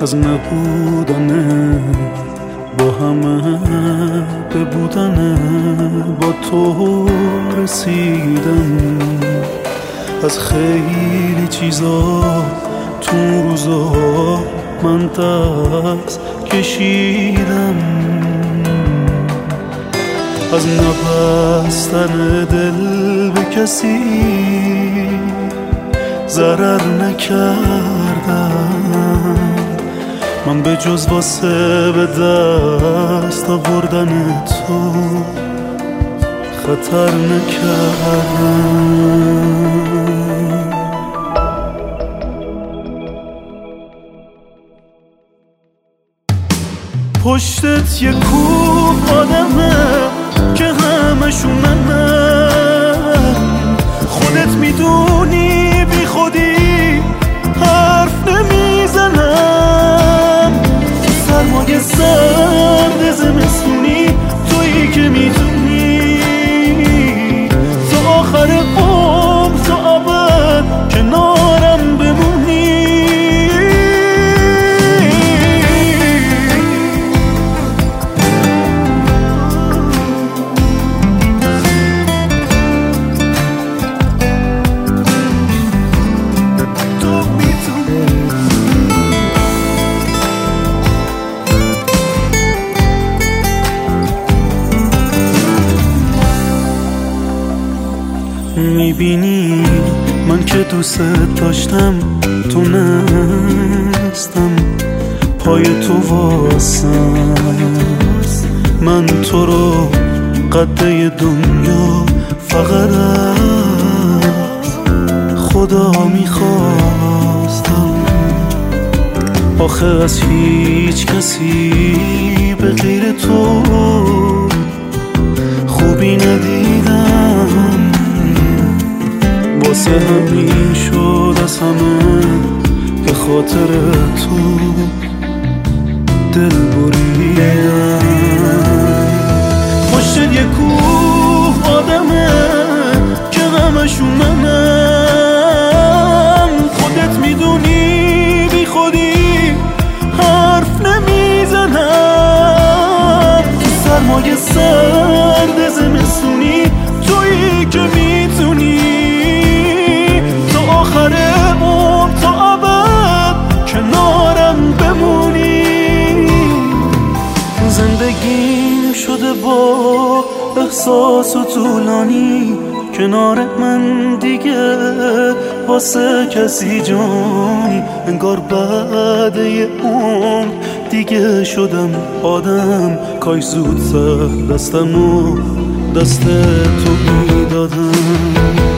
از نبودن با همه به بودن با تو رسیدم. از خیلی چیزا تو روزا من دست کشیدم. از نبستن دل به کسی ضرر نکردم من به جز واسه به دست آوردن تو خطر نکردم. پشتت یه کوه آدمه که همشون منم می‌بینی؟ من که دوست داشتم تو نستم پای تو واسم. من تو رو قده دنیا فقط خدا می‌خواستم. آخه از هیچ کسی واسه همین از همه به خاطر تو دل بریدم پشت یه کوه آدمه که همشون منم شده با احساس و طولانی کنار من دیگه. واسه کسی جانی انگار بعد یه عمر دیگه شدم آدم. کاش زود سر دستم و دست تو می‌دادم.